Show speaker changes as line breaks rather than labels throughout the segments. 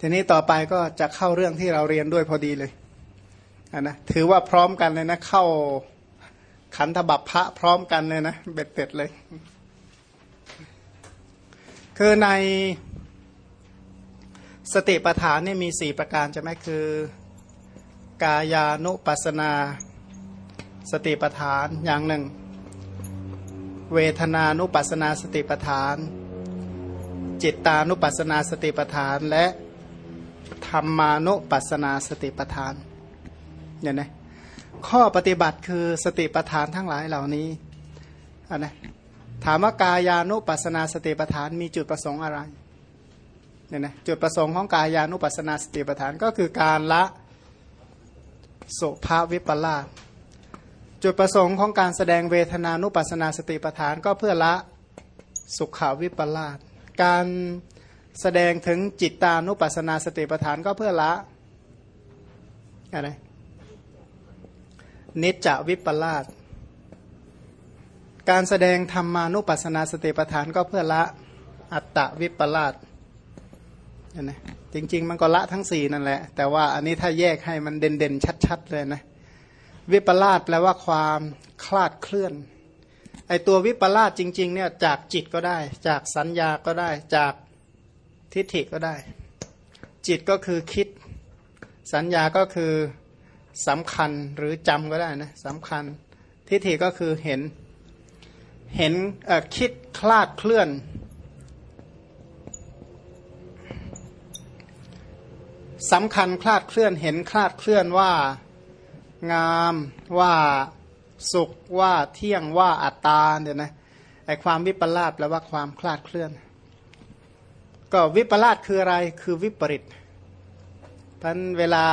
ทีนี้ต่อไปก็จะเข้าเรื่องที่เราเรียนด้วยพอดีเลยนนะถือว่าพร้อมกันเลยนะ เข้าขันธบัพพะพร้อมกันเลยนะเบ็ดเสร็จเลย คือในสติปัฏฐานนี่มีสี่ประการใช่ไหมคือ กายานุปัสนา สติปัฏฐานอย่างหนึ่ง เวทนานุปัสนาสติปัฏฐาน จิตตานุปัสนาสติปัฏฐานและ ธรรมานุปัสนาสติปัฏฐานเนี่ยนะข้อปฏิบัติคือสติปัฏฐานทั้งหลายเหล่านี้นนะถามว่ากายานุปัสนาสติปัฏฐานมีจุดประสงค์อะไรเนี่ยนะจุดประสงค์ของกายานุปัสนาสติปัฏฐานก็คือการละโสภาวิปลาสจุดประสงค์ของการแสดงเวทนานุปัสนาสติปัฏฐานก็เพื่อละสุขาวิปลาสการ แสดงถึงจิตตานุปัสสนาสติปัฏฐานก็เพื่อละอะไรนิจจวิปลาสการแสดงธรรมานุปัสนาสติปัฏฐานก็เพื่อละอัตตวิปลาสนะจริง ๆ มันก็ละทั้งสี่นั่นแหละ แต่ว่าอันนี้ถ้าแยกให้มันเด่นๆ ชัด ๆ เลยนะ วิปลาสแปลว่าความคลาดเคลื่อน ไอตัววิปลาสจริง ๆ เนี่ยจากจิตก็ได้ จากสัญญาก็ได้ จาก ทิฏฐิก็ได้ จิตก็คือคิด สัญญาก็คือสำคัญหรือจำก็ได้นะสำคัญ ทิฏฐิก็คือเห็น เห็นคิดคลาดเคลื่อน สำคัญคลาดเคลื่อน เห็นคลาดเคลื่อนว่า งามว่าสุขว่าเที่ยงว่าอัตตาเนี่ยนะไอความวิปลาสแปลว่าความคลาดเคลื่อน ก็วิปลาสคืออะไรคือวิปริตท่านเวลา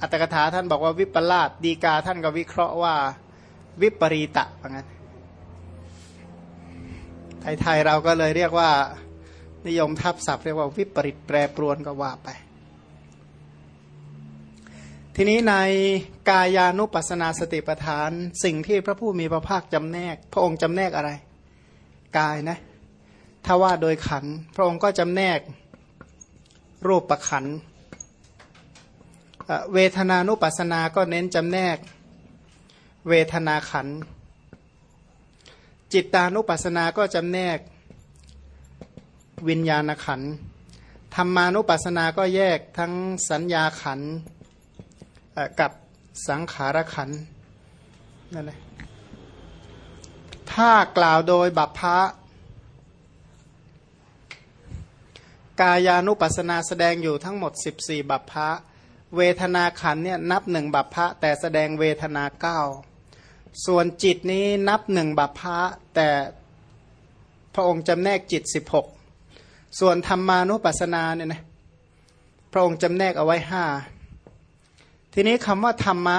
อัตถกถาท่านบอกว่าวิปลาสดีกาท่านก็วิเคราะห์ว่าวิปรีตะว่างั้นไทยๆเราก็เลยเรียกว่า นิยมทับศัพท์เรียกว่าวิปริตแปรปรวนก็ว่าไป ทีนี้ในกายานุปัสนาสติปัฏฐาน สิ่งที่พระผู้มีพระภาคจำแนก พระองค์จำแนกอะไร กายนะ ถ้าว่าโดยขัน พระองค์ก็จำแนกรูปประขันเวทนานุปัสนาก็เน้นจำแนก เวทนาขัน จิตตานุปัสนาก็จำแนก วิญญาณขันธรรมานุปัสสนาก็แยกทั้งสัญญาขันกับสังขารขันนั่นแหละถ้ากล่าวโดยบัพพะ กายานุปัสนาแสดงอยู่ทั้งหมด 14 บัพพะ เวทนาขันเนี่ยนับหนึ่งบัพพะ แต่แสดงเวทนาเก้าส่วนจิตนี้นับหนึ่งบัพพะ แต่พระองค์จำแนกจิต 16 ส่วนธรรมานุปัสสนาเนี่ยนะพระองค์จำแนกเอาไว้ห้าทีนี้คำว่าธรรมะ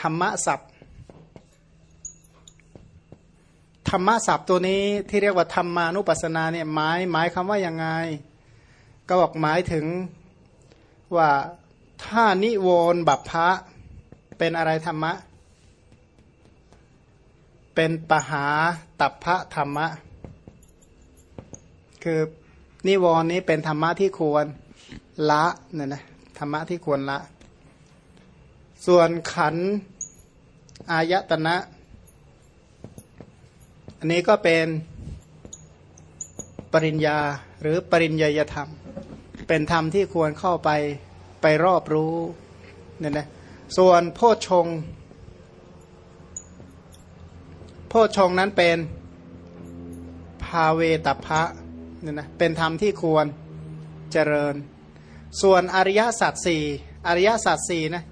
ธรรมะศัพท์ธรรมะศัพท์ตัวนี้ที่เรียกว่าธรรมานุปัสสนาเนี่ยหมายหมายคำว่ายังไง ก็บอกหมายถึงว่าถ้านิโวนบัพพะเป็นอะไรธรรมะ เป็นปหาตัพพะธรรมะ คือนิวรณ์นี้เป็นธรรมะที่ควรละเนี่ยนะธรรมะที่ควรละ ส่วนขันอายตนะ อันนี้ก็เป็นปริญญา หรือปริญญาธรรม เป็นธรรมที่ควรเข้าไปไปรอบรู้เนี่ยนะส่วนโพชงโพชงนั้นเป็นภาเวตพะเนี่ยนะเป็นธรรมที่ควรเจริญ ส่วนอริยสัจสี่อริยสัจสี่นะ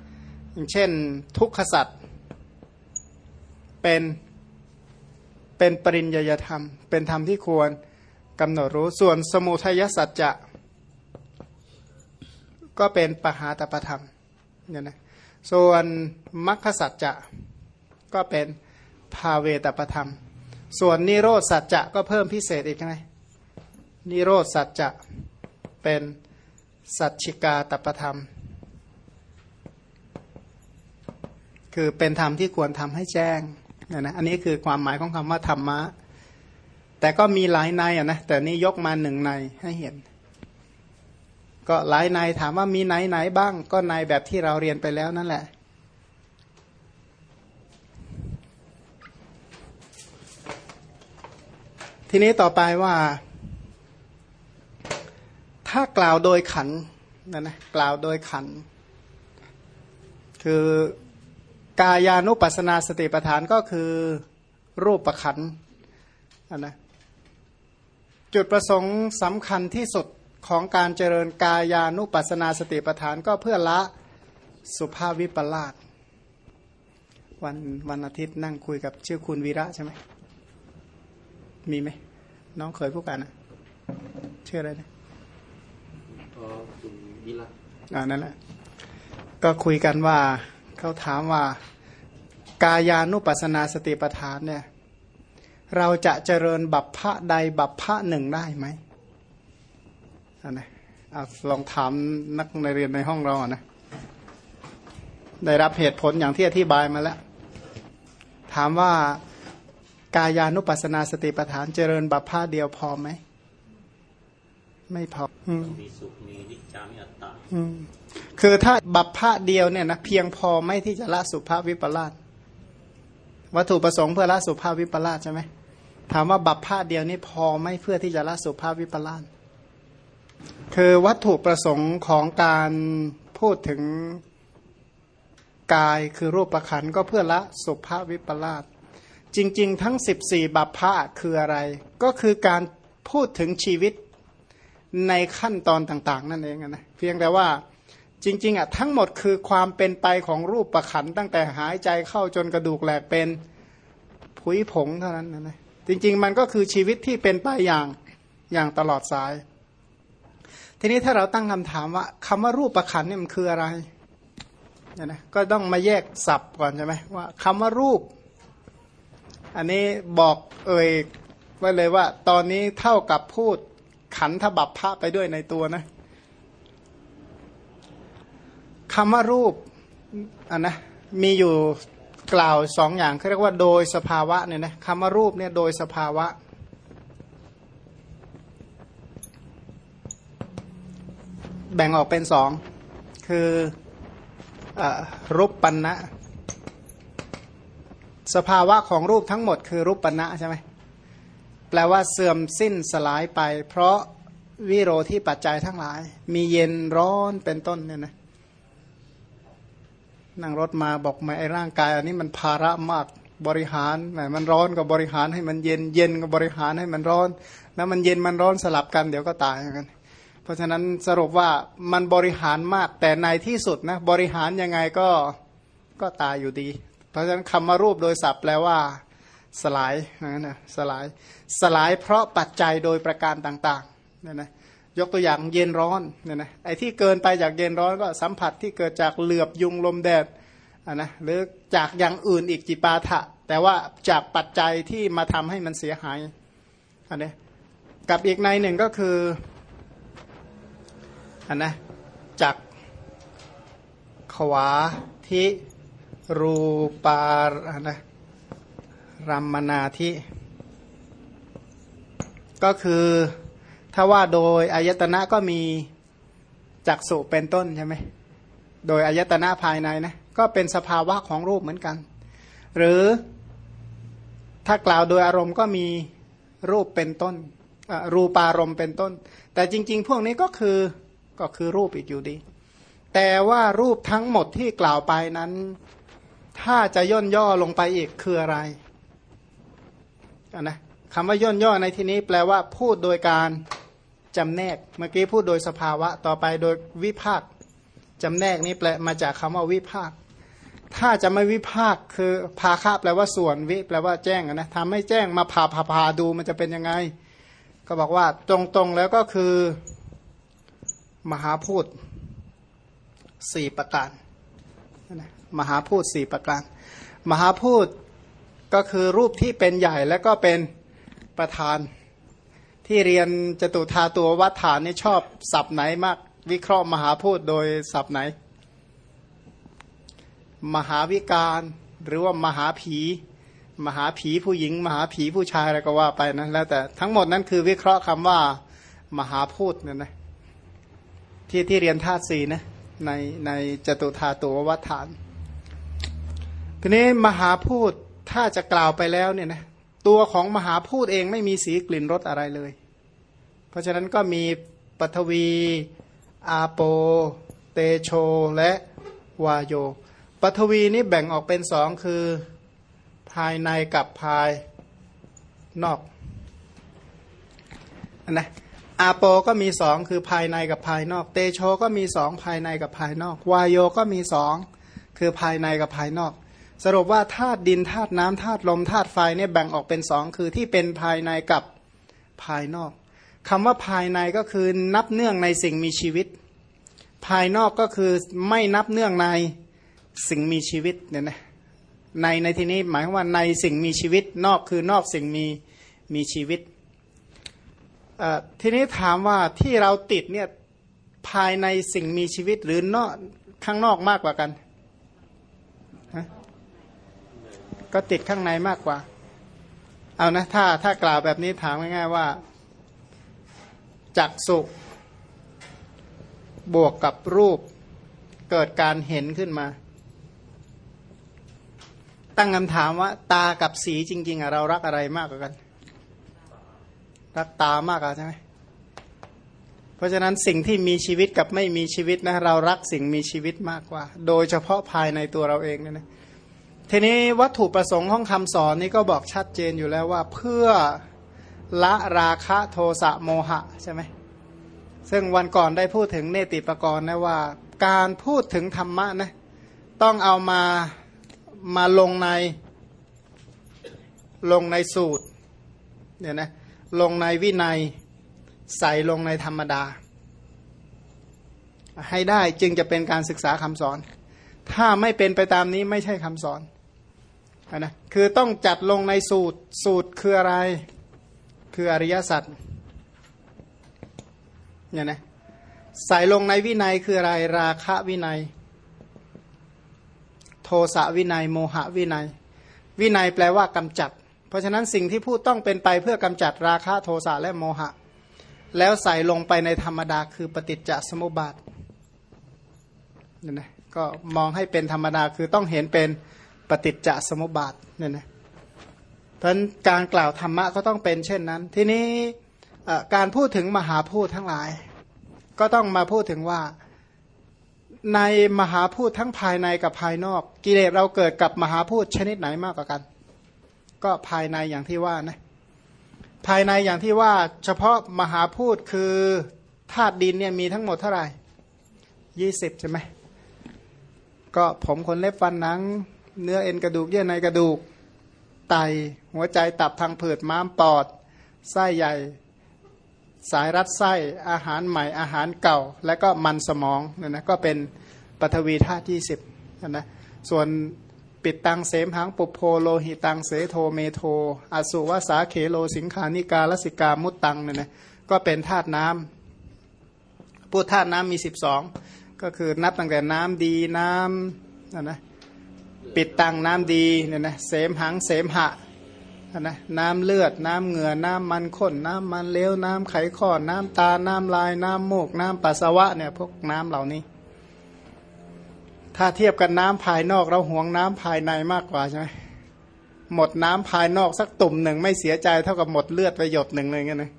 อย่างเช่นทุกขสัจเป็นเป็นปริญญาธรรม เป็นธรรมที่ควร กำหนดรู้ส่วนสมุทัยสัจจะก็เป็นปหาตประธรรมเนี่ยนะส่วนมัคคสัจจะก็เป็นภาเวตประธรรม ส่วนนิโรธสัจจะก็เพิ่มพิเศษอีกไงนิโรธสัจจะเป็นสัจฉิกาตประธรรม คือเป็นธรรมที่ควรทำให้แจ้งเนะนะอันนี้คือความหมายของคำว่าธรรมะ แต่ก็มีหลายในอะนะแต่นี่ยกมาหนึ่งในให้เห็น ก็หลายในถามว่ามีไหนไหนบ้าง ก็ในแบบที่เราเรียนไปแล้วนั่นแหละทีนี้ต่อไปว่า ถ้ากล่าวโดยขันนะนะกล่าวโดยขัน คือกายานุปัสนาสติปัฏฐานก็คือรูปประขันนนะ จุดประสงค์สำคัญที่สุดของการเจริญกายานุปัสนาสติปัฏฐานก็เพื่อละสุภาพวิปลาสวันวันอาทิตย์นั่งคุยกับชื่อคุณวีระใช่ไหมมีไหมน้องเคยพูดกันนะชื่ออะไรนะ
อ๋อคุณวิรัต
อ่านั่นแหละก็คุยกันว่าเขาถามว่า กายานุปัสนาสติปัฏฐานเนี่ย เราจะเจริญบัพพะใดบัพพะหนึ่งได้ไหมอันนะลองถามนักในเรียนในห้องเราอะนะ ได้รับเหตุผลอย่างที่อธิบายมาแล้ว ถามว่ากายานุปัสนาสติปัฏฐานเจริญบัพพะเดียวพอไหม ไม่พอ
มีสุขมีนิจามีอัตตา
คือถ้าบัพพะเดียวเนี่ยนะเพียงพอไม่ที่จะละสุภาพวิปลาสวัตถุประสงค์เพื่อละสุภาพวิปลาสใช่ไหม ถามว่าบัพพะเดียวนี่พอไม่เพื่อที่จะละสุภาพวิปลาสคือวัตถุประสงค์ของการพูดถึงกายคือรูปประคันก็เพื่อละสุภาพวิปลาสจริง ๆ ทั้ง 14 บัพพะคืออะไร ก็คือการพูดถึงชีวิตในขั้นตอนต่าง ๆ นั่นเองนะเพียงแต่ว่าจริง ๆอะทั้งหมดคือความเป็นไปของรูปประขันตั้งแต่หายใจเข้าจนกระดูกแหลกเป็นผุยผงเท่านั้นนะ จริง ๆ มันก็คือชีวิตที่เป็นไปอย่างอย่างตลอดสาย ทีนี้ถ้าเราตั้งคำถามว่าคำว่ารูปประขันเนี่ยมันคืออะไรเนี่ยนะก็ต้องมาแยกศัพท์ก่อนใช่ไหมว่าคำว่ารูป อันนี้บอกเอ่ยไว้เลยว่า ตอนนี้เท่ากับพูดขันธบัพพะไปด้วยในตัวนะคำว่ารูปอันนะมีอยู่ กล่าวสองอย่างเขาเรียกว่าโดยสภาวะเนี่ยนะคำว่ารูปเนี่ยโดยสภาวะ แบ่งออกเป็นสองคืออรูปปัณะสภาวะของรูปทั้งหมดคือรูปปัณะใช่ไหมแปลว่าเสื่อมสิ้นสลายไป เพราะวิโรธที่ปัจจัยทั้งหลาย มีเย็นร้อนเป็นต้นเนี่ยนะ นั่งรถมาบอกมาไอ้ร่างกาย อันนี้มันภาระมากบริหารแหมมันร้อนก็บริหารให้มันเย็นเย็นก็บริหารให้มันร้อน แล้วมันเย็นมันร้อนสลับกันเดี๋ยวก็ตายเหมือนกัน เพราะฉะนั้นสรุปว่ามันบริหารมากแต่ในที่สุดนะบริหารยังไงก็ก็ตายอยู่ดี เพราะฉะนั้นคำมารูปโดยศัพท์แปลว่า สลายนะนะสลาย สลายเพราะปัจจัยโดยประการต่างๆเนี่ยนะ ยกตัวอย่างเย็นร้อนเนี่ยนะไอ้ที่เกินไปจากเย็นร้อนก็สัมผัสที่เกิดจากเหลือบยุงลมแดดอะนะหรือจากอย่างอื่นอีกจิปาถะ แต่ว่าจากปัจจัยที่มาทำให้มันเสียหายอันนี้กับอีกในหนึ่งก็คืออันนะจากขวาทิรูปาอันนะรัมมนาทิก็คือ ถ้าว่าโดยอายตนะก็มีจักสุเป็นต้นใช่ไหมโดยอายตนะภายในนะก็เป็นสภาวะของรูปเหมือนกัน หรือถ้ากล่าวโดยอารมณ์ก็มีรูปเป็นต้นรูปารมณ์เป็นต้น แต่จริง ๆ พวกนี้ก็คือก็คือรูปอีกอยู่ดี แต่ว่ารูปทั้งหมดที่กล่าวไปนั้น ถ้าจะย่นย่อลงไปอีกคืออะไรนะคำว่าย่นย่อในที่นี้แปลว่าพูดโดยการ จำแนกเมื่อกี้พูดโดยสภาวะต่อไปโดยวิภาคจำแนกนี้แปลมาจากคำว่าวิภาค ถ้าจะไม่วิภาคคือพาคาแปลว่าส่วนวิแปลว่าแจ้งนะทำให้แจ้งมาพาพาพาดูมันจะเป็นยังไง ก็บอกว่าตรงๆแล้วก็คือมหาพูดสี่ประการมหาพูดสี่ประการ มหาพูดก็คือรูปที่เป็นใหญ่และก็เป็นประธาน ที่เรียนจตุธาตัววัฏฐานนี่ชอบศัพท์ไหนมาก วิเคราะห์มหาพูดโดยศัพท์ไหน มหาวิการหรือว่ามหาผี มหาผีผู้หญิง มหาผีผู้ชายอะไรก็ว่าไปนะแล้วแต่ทั้งหมดนั้นคือวิเคราะห์คำว่า มหาพูดเนี่ยนะที่ที่เรียนธาตุสีนะในในจตุธาตุววัฏฐานทีนี้มหาพูดถ้าจะกล่าวไปแล้วเนี่ยนะ ตัวของมหาพูดเองไม่มีสีกลิ่นรสอะไรเลย เพราะฉะนั้นก็มีปฐวี อาโป เตโช และวายโยปฐวีนี้แบ่งออกเป็นสองคือภายในกับภายนอกนะอาโปก็มีสองคือภายในกับภายนอก เตโชก็มีสองภายในกับภายนอก วายโยก็มีสองคือภายในกับภายนอก สรุปว่าธาตุดินธาตุน้ำธาตุลมธาตุไฟเนี่ยแบ่งออกเป็นสองคือที่เป็นภายในกับภายนอกคำว่าภายในก็คือนับเนื่องในสิ่งมีชีวิต ภายนอกก็คือไม่นับเนื่องในสิ่งมีชีวิตเนี่ยนะในในที่นี้หมายความว่าในสิ่งมีชีวิตนอกคือนอกสิ่งมีมีชีวิตทีนี้ถามว่าที่เราติดเนี่ยภายในสิ่งมีชีวิตหรือนอกข้างนอกมากกว่ากัน ก็ติดข้างในมากกว่า เอานะถ้าถ้ากล่าวแบบนี้ถามง่ายๆว่าจักสุบวกกับรูปเกิดการเห็นขึ้นมา ตั้งคำถามว่า ตากับสีจริง ๆอะเรารักอะไรมากกว่ากัน รักตามากกว่าใช่ไหมเพราะฉะนั้นสิ่งที่มีชีวิตกับไม่มีชีวิตนะ เรารักสิ่งมีชีวิตมากกว่า โดยเฉพาะภายในตัวเราเองเนี่ยนะ ทีนี้วัตถุประสงค์ของคำสอนนี้ก็บอกชัดเจนอยู่แล้วว่าเพื่อละราคะโทสะโมหะใช่ไหมซึ่งวันก่อนได้พูดถึงเนติปกรณ์นะว่า การพูดถึงธรรมะนะต้องเอามามาลงในลงในสูตรเนี่ยนะลงในวินัยใส่ลงในธรรมดา ให้ได้จึงจะเป็นการศึกษาคำสอน ถ้าไม่เป็นไปตามนี้ไม่ใช่คำสอน นะคือต้องจัดลงในสูตรสูตรคืออะไร คืออริยสัจเนี่ยนะใส่ลงในวินัยคืออะไร ราคะวินัย โทสะวินัย โมหะวินัย วินัยแปลว่ากำจัด เพราะฉะนั้นสิ่งที่พูดต้องเป็นไปเพื่อกำจัดราคะโทสะและโมหะ แล้วใส่ลงไปในธรรมดาคือปฏิจจสมุปบาทเนี่ยนะก็มองให้เป็นธรรมดาคือต้องเห็นเป็น ปฏิจจสมุปบาทเนี่ยนะพราะการกล่าวธรรมะก็ต้องเป็นเช่นนั้น ทีนี้การพูดถึงมหาพูดทั้งหลาย ก็ต้องมาพูดถึงว่าในมหาพูดทั้งภายในกับภายนอก กิเลสเราเกิดกับมหาพูดชนิดไหนมากกว่ากัน ก็ภายในอย่างที่ว่านะภายในอย่างที่ว่าเฉพาะมหาพูดคือธาตุดินเนี่ยมีทั้งหมดเท่าไหร่ยี่สิบใช่ไหมก็ผมขนเล็บฟันหนัง เนื้อเอ็นกระดูกเยื่อในกระดูกไต หัวใจตับพังผืดม้ามปอดไส้ใหญ่ สายรัดไส้อาหารใหม่อาหารเก่า และก็มันสมองเนี่ยนะก็เป็นปฐวีธาตุที่สิบนะส่วนปิตตังเสมหังปุพโพโลหิตังเสโทเมโท อัสสุวสาเขโฬ สิงฆาณิกาลสิกามุตตังเนี่ยนะก็เป็นธาตุน้ำพูดธาตุน้ำมีสิบสองก็คือนับตั้งแต่น้ำดีน้ำนะนะ ปิตตังน้ำดีเนี่ยนะเสมหังเสมหะนะน้ำเลือดน้ำเหงื่อน้ำมันข้นน้ำมันเลี้ยวน้ำไขข้อน้ำตาน้ำลายน้ำมูกน้ำปัสสาวะเนี่ยพวกน้ำเหล่านี้ ถ้าเทียบกันน้ำภายนอกเราห่วงน้ำภายในมากกว่าใช่ไหมหมดน้ำภายนอกสักตุ่มหนึ่งไม่เสียใจเท่ากับหมดเลือดไปหยดหนึ่งเลยไงนะ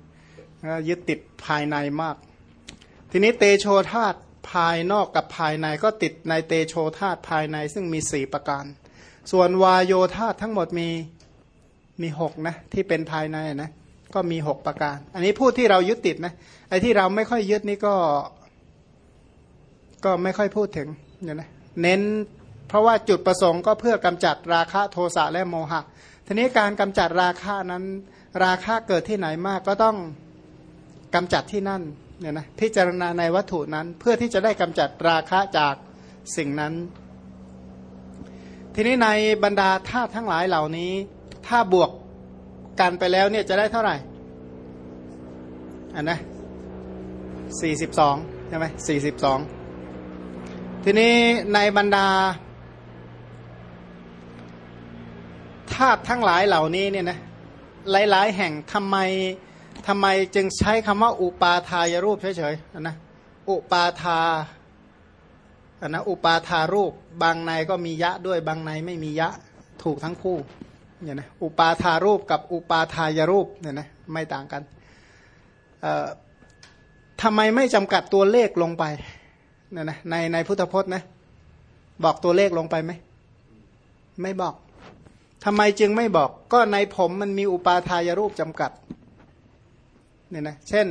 ยึดติดภายในมาก ทีนี้เตโชธาตุ ภายนอกกับภายในก็ติดในเตโชธาตภายในซึ่งมีสี่ประการ ส่วนวายโยธาตทั้งหมดมีมีหกนะที่เป็นภายในนะก็มีหกประการ อันนี้พูดที่เรายึดติดนะไอ้ที่เราไม่ค่อยยึดนี่ก็ ก็ไม่ค่อยพูดถึงเนี่ยนะเน้นเพราะว่าจุดประสงค์ก็เพื่อกำจัดราคะโทสะและโมหะ ทีนี้การกำจัดราคะนั้น ราคะเกิดที่ไหนมากก็ต้องกำจัดที่นั่น เนี่ยนะพิจารณาในวัตถุนั้น เพื่อที่จะได้กำจัดราคะจากสิ่งนั้น ทีนี้ในบรรดาธาตุทั้งหลายเหล่านี้ ถ้าบวกกันไปแล้วเนี่ยจะได้เท่าไหร่อันนะสี่สิบสองใช่ไหมสี่สิบสองทีนี้ในบรรดาธาตุทั้งหลายเหล่านี้เนี่ยนะหลาย ๆ แห่งทำไม ทำไมจึงใช้คำว่าอุปาทายรูปเฉยๆนะอุปาทาอันนะอุปาทารูป บางในก็มียะด้วยบางในไม่มียะถูกทั้งคู่เนี่ยนะอุปาทารูปกับอุปาทายรูปเนี่ยนะไม่ต่างกันทำไมไม่จำกัดตัวเลขลงไปเนี่ยนะในในพุทธพจน์นะบอกตัวเลขลงไปไหมไม่บอกทำไมจึงไม่บอกก็ในผมมันมีอุปาทายรูปจำกัด เนี่ยนะเช่น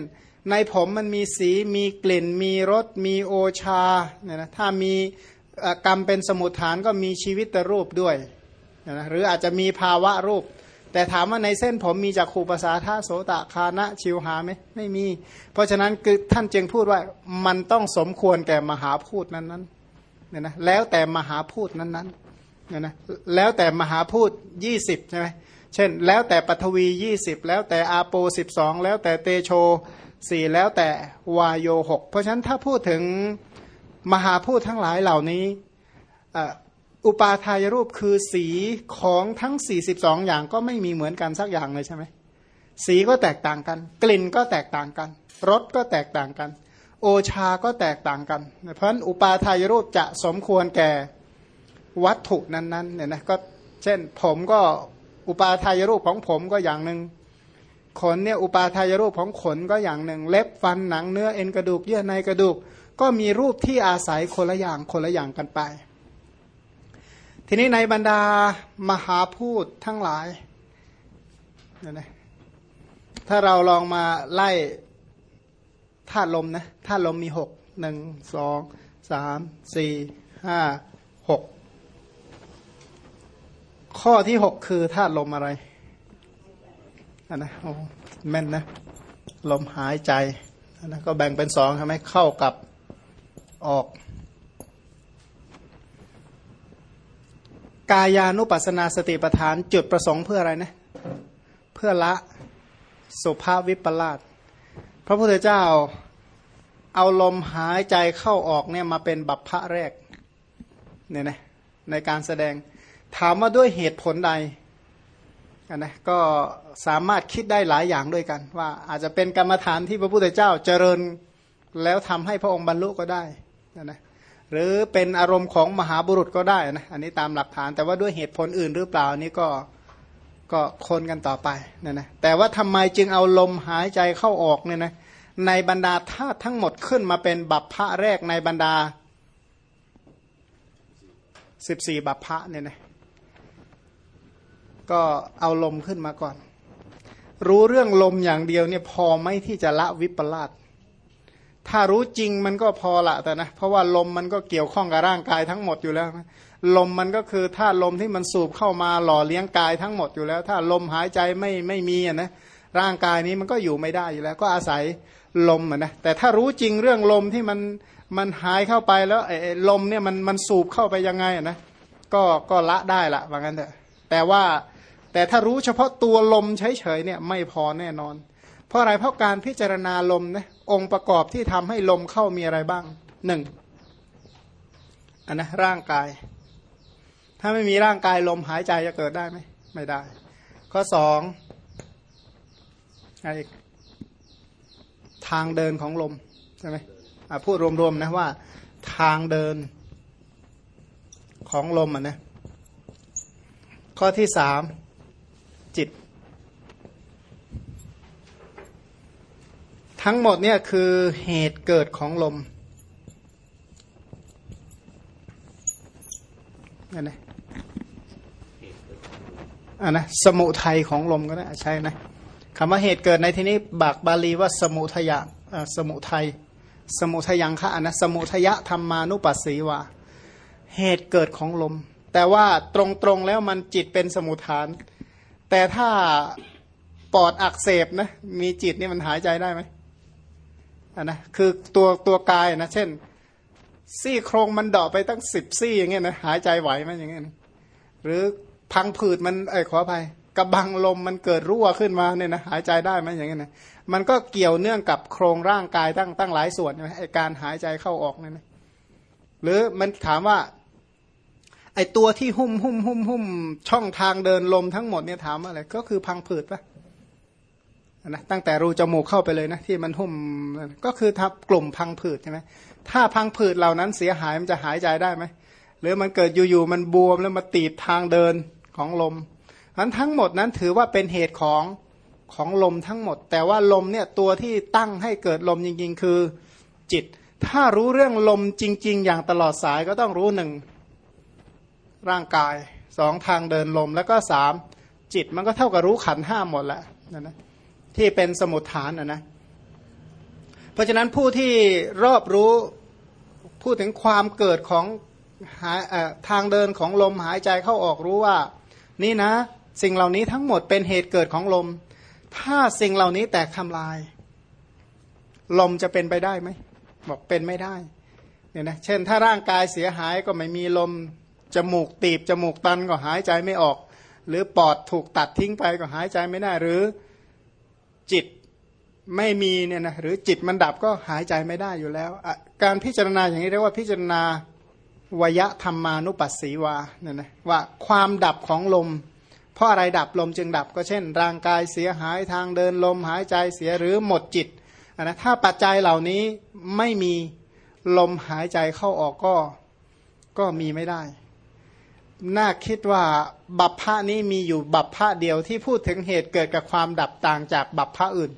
ในผมมันมีสีมีกลิ่น มีรสมีโอชาเนี่ยนะถ้ามีกรรมเป็นสมุทฐานก็มีชีวิตรูปด้วยนะหรืออาจจะมีภาวะรูป แต่ถามว่าในเส้นผมมีจากขูภาษาท่าโสตะคานะชิวหาไหมไม่มี เพราะฉะนั้นคือท่านจึงพูดว่ามันต้องสมควรแก่มหาพูดนั้นๆเนี่ยนะแล้วแต่มหาพูดนั้นๆเนี่ยนะแล้วแต่มหาพูดยี่สิบใช่ไหม เช่น แล้วแต่ปฐวียี่สิบแล้วแต่อาโปสิบสองแล้วแต่เตโชสี่แล้วแต่วายโยหกเพราะฉะนั้นถ้าพูดถึงมหาพูดทั้งหลายเหล่านี้อุปาทายรูปคือสีของทั้ง 42 อย่างก็ไม่มีเหมือนกันสักอย่างเลยใช่ไหมสีก็แตกต่างกัน กลิ่นก็แตกต่างกันรสก็แตกต่างกัน โอชาก็แตกต่างกัน เพราะฉะนั้นอุปาทายรูปจะสมควรแก่วัตถุนั้นๆเนี่ยนะก็เช่นผมก็ อุปาทายรูปของผมก็อย่างหนึ่งขนเนี่ยอุปาทายรูปของขนก็อย่างหนึ่ง เล็บฟันหนังเนื้อเอ็นกระดูกเยื่อในกระดูก ก็มีรูปที่อาศัยคนละอย่างคนละอย่างกันไป ทีนี้ในบรรดามหาพูดทั้งหลายนะถ้าเราลองมาไล่ธาตุลมนะธาตุลมมีหกหนึ่งสองสามสี่ห้าหก ข้อที่หกคือธาตุลมอะไรอันนะโอ้แม่นนะ ลมหายใจอันนะก็แบ่งเป็นสองใช่ไหมเข้ากับออก กายานุปัสนาสติปัฏฐานจุดประสงค์เพื่ออะไรนะ เพื่อละสุภาพวิปลาสพระพุทธเจ้าเอาลมหายใจเข้าออกเนี่ยมาเป็นบัพพะแรกเนี่ยนะในการแสดง ถามว่าด้วยเหตุผลใดนนะก็สามารถคิดได้หลายอย่างด้วยกัน ว่าอาจจะเป็นกรรมฐานที่พระพุทธเจ้าเจริญแล้วทำให้พระองค์บรรลุก็ได้นะหรือเป็นอารมณ์ของมหาบุรุษก็ได้นะอันนี้ตามหลักฐานแต่ว่าด้วยเหตุผลอื่นหรือเปล่านี่ก็ก็คนกันต่อไปนะนะแต่ว่าทำไมจึงเอาลมหายใจเข้าออกเนี่ยนะในบรรดาธาตุทั้งหมดขึ้นมาเป็นบัพพะแรกในบรรดาสิบสี่บัพพะเนี่ยนะ ก็เอาลมขึ้นมาก่อน รู้เรื่องลมอย่างเดียวเนี่ยพอไหมที่จะละวิปลาสถ้ารู้จริงมันก็พอละแต่นะเพราะว่าลมมันก็เกี่ยวข้องกับร่างกายทั้งหมดอยู่แล้วลมมันก็คือถ้าลมที่มันสูบเข้ามาหล่อเลี้ยงกายทั้งหมดอยู่แล้ว ถ้าลมหายใจไม่ไม่มีนะร่างกายนี้มันก็อยู่ไม่ได้อยู่แล้ว ก็อาศัยลมนะแต่ถ้ารู้จริงเรื่องลมที่มันมันหายเข้าไปแล้วไอ้ลมเนี่ยมันมันสูบเข้าไปยังไงนะก็ก็ละได้ละว่างั้นเถอะแต่ว่า แต่ถ้ารู้เฉพาะตัวลมเฉยๆเนี่ยไม่พอแน่นอน เพราะอะไรเพราะการพิจารณาลมนะองค์ประกอบที่ทำให้ลมเข้ามีอะไรบ้างหนึ่งอันนะร่างกาย ถ้าไม่มีร่างกายลมหายใจจะเกิดได้ไหมไม่ได้ ข้อสองอะไรทางเดินของลมใช่ไหมพูดรวมๆนะว่า ทางเดินของลมอะนะข้อที่สาม จิต ทั้งหมดเนี่ยคือเหตุเกิดของลมอันนะอันนะสมุทัยของลมก็ได้ใช่นะคำว่าเหตุเกิดในที่นี้บากบาลีว่าสมุทยะสมุทัยสมุทยังคะอันนะสมุทยะธรรมานุปัสสีวาเหตุเกิดของลม แต่ว่าตรงๆแล้วมันจิตเป็นสมุทฐาน แต่ถ้าปอดอักเสบนะมีจิตนี่มันหายใจได้ไหมอะนะคือตัวตัวกายนะเช่น ซี่โครงมันเดาะไปตั้งสิบซี่อย่างเงี้ยนะหายใจไหวไหมอย่างเงี้ยหรือพังผืดมันเอ้ขออภัยกระบังลมมันเกิดรั่วขึ้นมาเนี่ยนะหายใจได้ไหมอย่างเงี้ยนะมันก็เกี่ยวเนื่องกับโครงร่างกายตั้งตั้งหลายส่วนใช่ไหมไอการหายใจเข้าออกนี่ยนะหรือมันถามว่า ไอตัวที่หุ้มหุ้มหุ้มหุ้มช่องทางเดินลมทั้งหมดเนี่ยถามอะไร ก็คือพังผืดปะนะตั้งแต่รูจมูกเข้าไปเลยนะที่มันหุ้มก็คือทับกลุ่มพังผืดใช่ไหมถ้าพังผืดเหล่านั้นเสียหายมันจะหายใจได้ไหมหรือมันเกิดอยู่ๆมันบวมแล้วมาตีบทางเดินของลมนั้นทั้งหมดนั้นถือว่าเป็นเหตุของของลมทั้งหมด แต่ว่าลมเนี่ยตัวที่ตั้งให้เกิดลมจริงๆ คือจิต ถ้ารู้เรื่องลมจริง ๆ อย่างตลอดสายก็ต้องรู้หนึ่ง ร่างกายสองทางเดินลมแล้วก็สามจิตมันก็เท่ากับรู้ขันห้าหมดแหละนะนะที่เป็นสมุทฐานนะนะเพราะฉะนั้นผู้ที่รอบรู้พูดถึงความเกิดของทางเดินของลมหายใจเข้าออกรู้ว่า นี่นะ สิ่งเหล่านี้ทั้งหมดเป็นเหตุเกิดของลม ถ้าสิ่งเหล่านี้แตกทำลาย ลมจะเป็นไปได้ไหมบอกเป็นไม่ได้เนี่ยนะเช่น ถ้าร่างกายเสียหายก็ไม่มีลม จมูกตีบจมูกตันก็หายใจไม่ออก หรือปอดถูกตัดทิ้งไปก็หายใจไม่ได้หรือจิตไม่มีเนี่ยนะหรือจิตมันดับก็หายใจไม่ได้อยู่แล้ว การพิจารณาอย่างนี้เรียกว่าพิจารณาวยธรรมานุปัสสีวาเนี่ยนะว่าความดับของลม เพราะอะไรดับลมจึงดับก็เช่น ร่างกายเสียหายทางเดินลมหายใจเสียหรือหมดจิตนะถ้าปัจจัยเหล่านี้ไม่มีลมหายใจเข้าออกก็ก็มีไม่ได้ น่าคิดว่าบัพพะนี้มีอยู่บัพพะเดียวที่พูดถึงเหตุเกิดกับความดับต่างจากบัพพะอื่น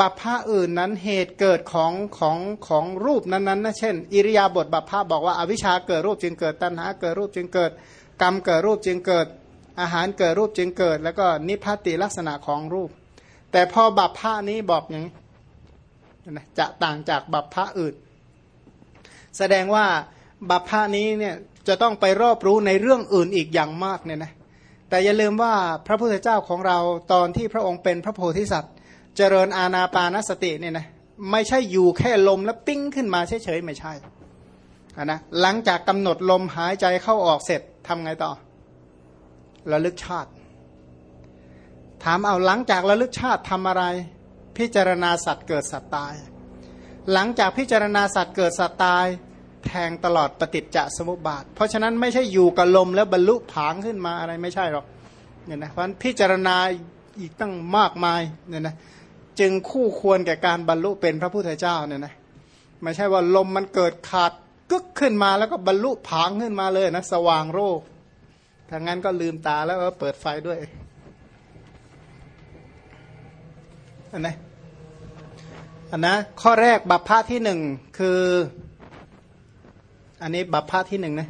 บัพพะอื่นนั้นเหตุเกิดของของของรูปนั้นๆนะเช่น อิริยาบถบัพพะบอกว่าอาวิชชาเกิดรูปจึงเกิดตัณหาเกิดรูปจึงเกิด กรรมเกิดรูปจึงเกิด อาหารเกิดรูปจึงเกิด แล้วก็นิพพติลักษณะของรูป แต่พอบัพพะนี้บอกอย่างนี้จะต่างจากบัพพะอื่น แสดงว่าบัพพะนี้เนี่ย จะต้องไปรอบรู้ในเรื่องอื่นอีกอย่างมากเนี่ยนะแต่อย่าลืมว่าพระพุทธเจ้าของเราตอนที่พระองค์เป็นพระโพธิสัตว์ เจริญอาณาปานสติเนี่ยนะไม่ใช่อยู่แค่ลมแล้วปิ้งขึ้นมาเฉยๆไม่ใช่นะหลังจากกำหนดลมหายใจเข้าออกเสร็จทำไงต่อระลึกชาติ ถามเอาหลังจากระลึกชาติทำอะไร พิจารณาสัตว์เกิดสัตว์ตาย หลังจากพิจารณาสัตว์เกิดสัตว์ตาย แทงตลอดปฏิจจสมุปบาท เพราะฉะนั้นไม่ใช่อยู่กับลมแล้วบรรลุผางขึ้นมาอะไรไม่ใช่หรอกเนี่ยนะเพราะพิจารณาอีกตั้งมากมายเนี่ยนะจึงคู่ควรแก่การบรรลุเป็นพระพุทธเจ้าเนี่ยนะไม่ใช่ว่าลมมันเกิดขาดกึกขึ้นมาแล้วก็บรรลุผางขึ้นมาเลยนะสว่างโรคถ้างั้นก็ลืมตาแล้วก็เปิดไฟด้วยอันนะอันนะข้อแรกบัพพะที่หนึ่งคือ อันนี้บัพพะที่หนึ่งนะ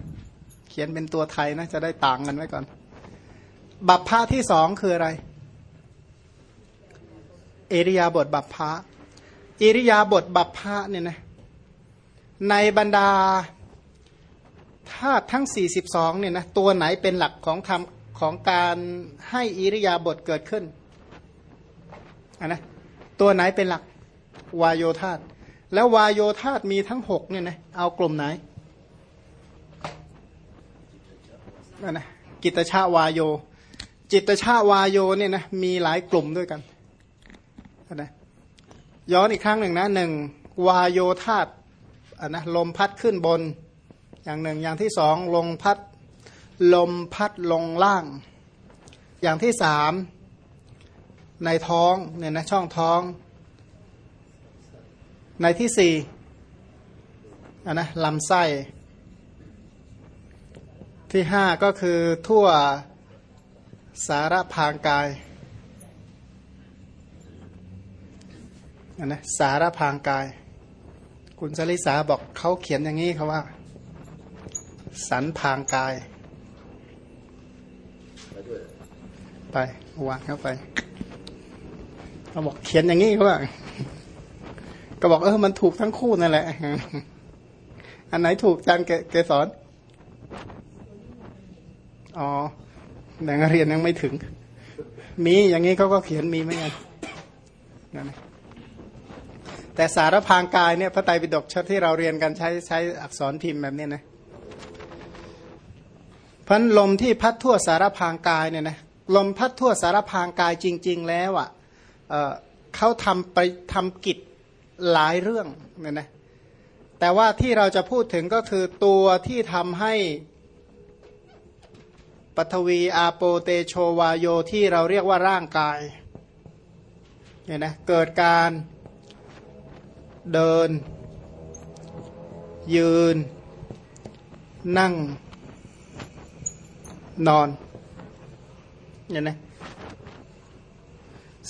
เขียนเป็นตัวไทยนะจะได้ต่างกันไว้ก่อน บัพพะที่สองคืออะไร เอริยาบทบัพพะอิริยาบทบัพพะเนี่ยนะในบรรดาธาตุทั้ง 42เนี่ยนะตัวไหนเป็นหลักของธรรมของการให้อิริยาบทเกิดขึ้นอันนะตัวไหนเป็นหลักวายโยธาตแล้ววายโยธาตมีทั้งหกเนี่ยนะเอากลุ่มไหน นั่นนะกิตชาวายโย จิตชาวายโยเนี่ยนะมีหลายกลุ่มด้วยกันนะย้อนอีกครั้งหนึ่งนะหนึ่งวายโยธาตนะลมพัดขึ้นบน อย่างหนึ่งอย่างที่สองลมพัดลมพัดลงล่าง อย่างที่สามในท้องเนี่ยนะช่องท้อง ในที่สี่นนะลำไส้ ที่ห้าก็คือทั่วสารพางกายนนะสารพางกาย คุณสลิสาบอกเขาเขียนอย่างนี้เขาว่า สันพางกาย ไปวางเข้าไปเขาบอกเขียนอย่างนี้เขาว่าก็บอกเออมันถูกทั้งคู่นั่นแหละ อันไหนถูกจันเกสอน อ๋อแต่เรียนยังไม่ถึง มีอย่างนี้เขาก็เขียนมีไหมกันนั่นแต่สารพางกายเนี่ยพระไตรปิฎกชดที่เราเรียนกันใช้ใช้อักษรพิมพ์แบบนี้นะพันลมที่พัดทั่วสารพางกายเนี่ยนะลมพัดทั่วสารพางกายจริง ๆ แล้วอะเเขาทำไปทำกิจหลายเรื่องเนี่ยนะแต่ว่าที่เราจะพูดถึงก็คือตัวที่ทำให้ ปฐวีอาโปเตโชวาโยที่เราเรียกว่าร่างกายเนี่ยนะเกิดการเดิน ยืน นั่ง นอนเนี่ยนะ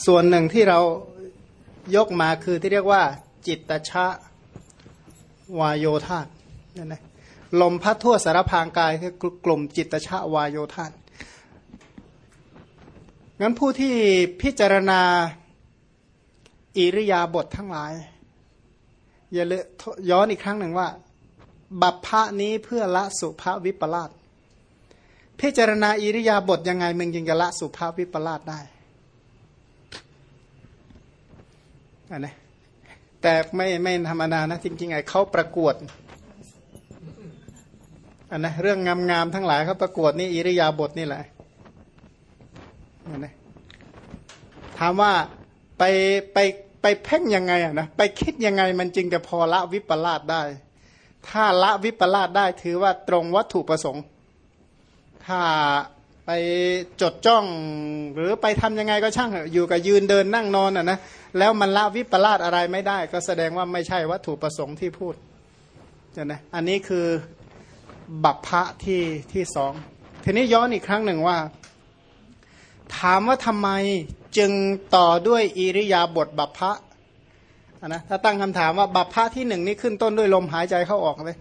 ส่วนหนึ่งที่เรายกมาคือที่เรียกว่า จิตตชะวายโยธาเนี่ยนะ ลมพัดทั่วสารพางกายคือกลุ่มจิตตชะวายโยธาตงั้นผู้ที่พิจารณาอิริยาบถททั้งหลาย อย่าเลย้อนอีกครั้งหนึ่งว่า บัพพะนี้เพื่อละสุภาวิปลาสพิจารณาอิริยาบถยังไงมึงยังจะละสุภาวิปลาสได้อันนี้แต่ไม่ไม่ธรรมดานะ จริงๆไอ้เขาประกวด อันนะเรื่องงามๆทั้งหลายเขาประกวดนี่อิริยาบถนี่แหละอันนะถามว่าไปไปไปเพ่งยังไงอะนะไปคิดยังไงมันจึงจะพอละวิปลาสได้ ถ้าละวิปลาสได้ถือว่าตรงวัตถุประสงค์ ถ้าไปจดจ้องหรือไปทำยังไงก็ช่างอยู่กับยืนเดินนั่งนอนอะนะแล้วมันละวิปลาสอะไรไม่ได้ ก็แสดงว่าไม่ใช่วัตถุประสงค์ที่พูดนะอันนี้คือ บัพพะที่ที่สองทีนี้ย้อนอีกครั้งหนึ่งว่า ถามว่าทำไมจึงต่อด้วยอิริยาบถบัพพะนะถ้าตั้งคำถามว่าบัพพะที่หนึ่งนี้ขึ้นต้นด้วยลมหายใจเข้าออกเลย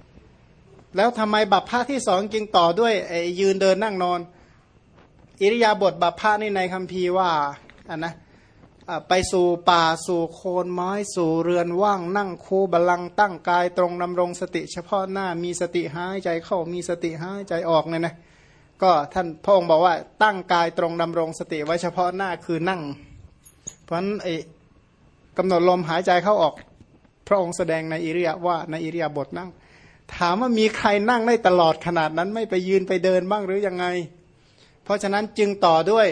แล้วทำไมบัพพะที่สองจึงต่อด้วยยืนเดินนั่งนอน อิริยาบถบัพพะนี่ในคำพีว่าอันนะ ไปสู่ป่าสู่โคนไม้สู่เรือนว่างนั่งคูบาลังตั้งกายตรงดำรงสติเฉพาะหน้ามีสติหายใจเข้ามีสติหายใจออกเนี่ยนะก็ท่านพระองค์บอกว่าตั้งกายตรงดำรงสติไว้เฉพาะหน้าคือนั่ง เพราะฉะนั้นไอ้กำหนดลมหายใจเข้าออก พระองค์แสดงในอิริยาว่าในอิริยาบถนั่ง ถามว่ามีใครนั่งได้ตลอดขนาดนั้นไม่ไปยืนไปเดินบ้างหรือยังไง เพราะฉะนั้นจึงต่อด้วย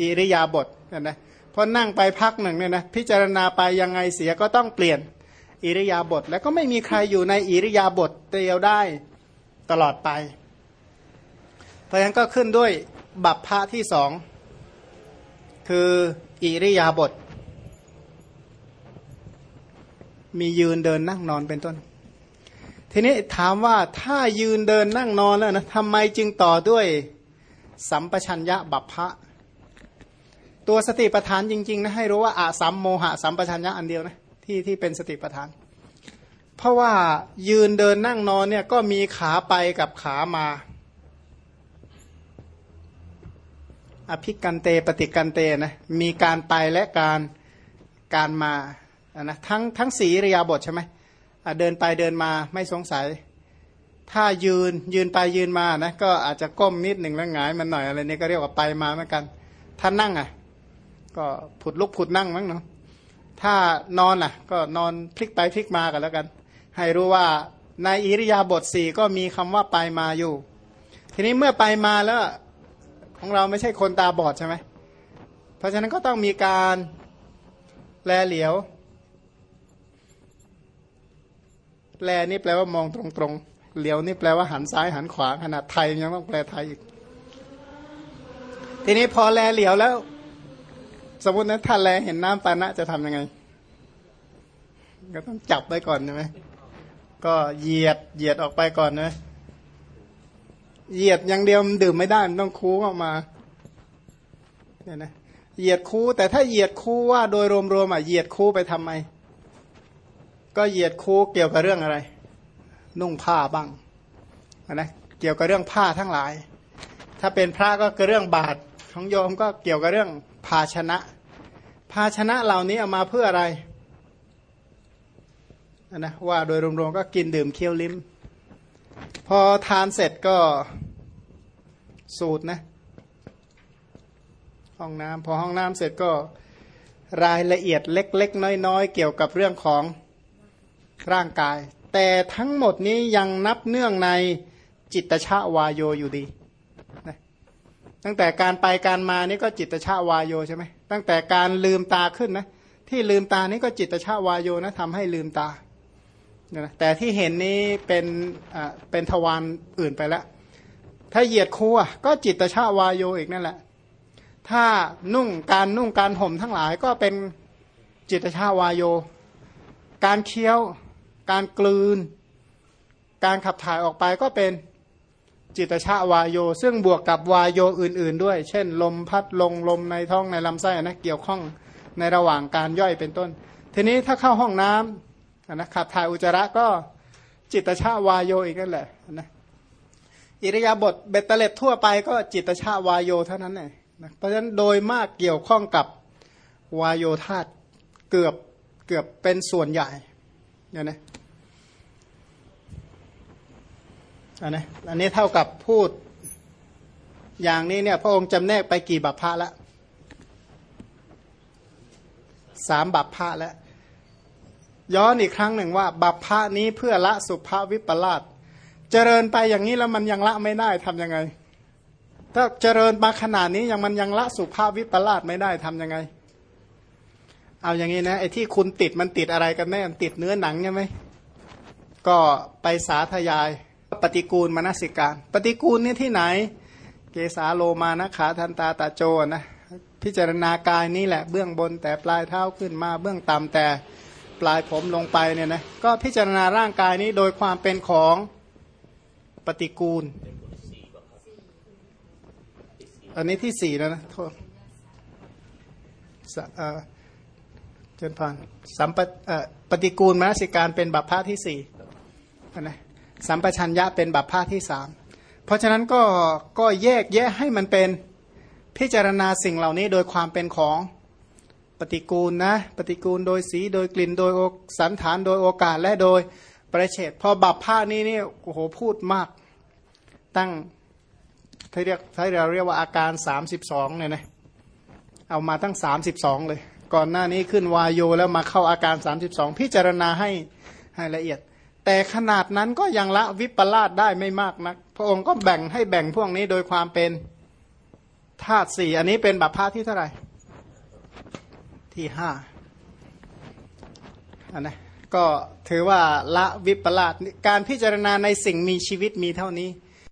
อิริยาบถนะนะ พอนั่งไปพักหนึ่งเนี่ยนะพิจารณาไปยังไงเสียก็ต้องเปลี่ยนอิริยาบถแล้วก็ไม่มีใครอยู่ในอิริยาบถเตียวได้ตลอดไป เพราะฉะนั้นก็ขึ้นด้วยบัพพะที่สองคืออิริยาบถมียืนเดินนั่งนอนเป็นต้น ทีนี้ถามว่าถ้ายืนเดินนั่งนอนแล้วนะทำไมจึงต่อด้วยสัมปชัญญะบัพพะ ตัวสติปัฏฐานจริงๆนะให้รู้ว่าอาสัมโมหะสัมปชัญญะอันเดียวนะที่ที่เป็นสติปัฏฐาน เพราะว่ายืนเดินนั่งนอนเนี่ยก็มีขาไปกับขามา อภิกันเตปฏิกันเตนะมีการไปและการการมานะทั้งทั้งสีริยาบทใช่ไหมเดินไปเดินมาไม่สงสัย ถ้ายืนยืนไปยืนมานะก็อาจจะก้มนิดหนึ่งแล้วหงายมันหน่อยอะไรนี่ก็เรียกว่าไปมาเหมือนกัน ถ้านั่งอะ ก็ผุดลุกผุดนั่งมั้งเนาะถ้านอนล่ะ ก็นอนพลิกไปพลิกมากันแล้วกัน ให้รู้ว่าในอิริยาบถสี่ก็มีคำว่าไปมาอยู่ ทีนี้เมื่อไปมาแล้วของเราไม่ใช่คนตาบอดใช่ไหมเพราะฉะนั้นก็ต้องมีการแลเหลียว แลนี่แปลว่ามองตรงๆ เหลียวนี่แปลว่าหันซ้ายหันขวาขนาดไทยยังต้องแปลไทยอีก ทีนี้พอแลเหลียวแล้ว สมมตินะถ้าแลเห็นน้ำปานะจะทํำยังไง ก็ต้องจับไว้ก่อนใช่ไหมก็เหยียดเหยียดออกไปก่อนนะเหยียดอย่างเดียวมันดื่มไม่ได้มันต้องคูออกมาเนี่ยนะเหยียดคูแต่ถ้าเหยียดคูว่าโดยรวมๆอะเหยียดคูไปทำไม ก็เหยียดคูเกี่ยวกับเรื่องอะไร นุ่งผ้าบ้างนะเกี่ยวกับเรื่องผ้าทั้งหลาย ถ้าเป็นพระก็คือเรื่องบาทของโยมก็เกี่ยวกับเรื่อง ภาชนะ ภาชนะเหล่านี้เอามาเพื่ออะไรนะว่าโดยรวมๆก็กินดื่มเคี้ยวลิ้ม พอทานเสร็จก็สูตรนะ ห้องน้ำพอห้องน้ำเสร็จก็รายละเอียดเล็ก ๆ น้อย ๆ เกี่ยวกับเรื่องของร่างกาย แต่ทั้งหมดนี้ยังนับเนื่องในจิตชาวายโยอยู่ดี ตั้งแต่การไปการมานี่ก็จิตชาวายโยใช่ไหมตั้งแต่การลืมตาขึ้นนะที่ลืมตานี่ก็จิตชาวายโยนะทำให้ลืมตาแต่ที่เห็นนี้เป็นอ่าเป็นทวารอื่นไปแล้ว ถ้าเหยียดคูอะก็จิตชาวายโยอีกนั่นแหละ ถ้านุ่งการนุ่งการห่มทั้งหลายก็เป็นจิตชาวายโย การเคี้ยว การกลืน การขับถ่ายออกไปก็เป็น จิตชาวายโย ซึ่งบวกกับวายโยอื่น ๆ ด้วย เช่น ลมพัดลงลมในท้องในลำไส้นะเกี่ยวข้องในระหว่างการย่อยเป็นต้น ทีนี้ถ้าเข้าห้องน้ำนะขับถ่ายอุจจาระก็จิตชาวายโยอีกนั่นแหละนะอิริยาบถเบตเตเล็ดทั่วไปก็จิตชาวายโยเท่านั้นเองนะเพราะฉะนั้นโดยมากเกี่ยวข้องกับวายโยธาตเกือบเกือบเป็นส่วนใหญ่เนี่ยนะ อันนี้อันนี้เท่ากับพูดอย่างนี้เนี่ย พระองค์จำแนกไปกี่บัพพะล้วสามบัพพะแล้ว ย้อนอีกครั้งหนึ่งว่า บัพพะนี้เพื่อละสุภาวิปลาสเจริญไปอย่างนี้แล้วมันยังละไม่ได้ทำยังไง ถ้าเจริญมาขนาดนี้ยังมันยังละสุภาพวิปลาสไม่ได้ทำยังไง เอาอย่างนี้นะไอ้ที่คุณติดมันติดอะไรกันแน่มันติดเนื้อหนังใช่ไหมก็ไปสาธยาย ปฏิกูลมนสิการ ปฏิกูลนี่ที่ไหน เกสาโลมานะขาทันตาตาโจนะพิจารณากายนี่แหละเบื้องบนแต่ปลายเท้าขึ้นมาเบื้องต่ำแต่ปลายผมลงไปเนี่ยนะก็พิจารณาร่างกายนี้โดยความเป็นของปฏิกูล อันนี้ที่สี่แล้วนะโทษสะเจนพานสัมปปฏิกูลมนสิการเป็นบัพพะที่สี่นะ สัมปชัญญะเป็นบัพพะที่สามเพราะฉะนั้นก็ก็แยกแยะให้มันเป็นพิจารณาสิ่งเหล่านี้โดยความเป็นของปฏิกูลนะปฏิกูลโดยสีโดยกลิ่นโดยโสันฐานโดยโอกาสและโดยประเฉดพอบัพพะนี้นี่โอ้โหพูดมาก ตั้งที่เรียกที่เราเรียกว่าอาการ 32เนี่ยนะเอามาตั้ง 32 เลย ก่อนหน้านี้ขึ้นวายโยแล้วมาเข้าอาการ 32 พิจารณาให้ให้ละเอียด แต่ขนาดนั้นก็ยังละวิปลาสได้ไม่มากนัก พระองค์ก็แบ่งให้แบ่งพวกนี้โดยความเป็นธาตุสี่อันนี้เป็นบัพพาที่เท่าไหร่ ที่ห้าอันนะก็ถือว่าละวิปลาสการพิจารณาในสิ่งมีชีวิตมีเท่านี้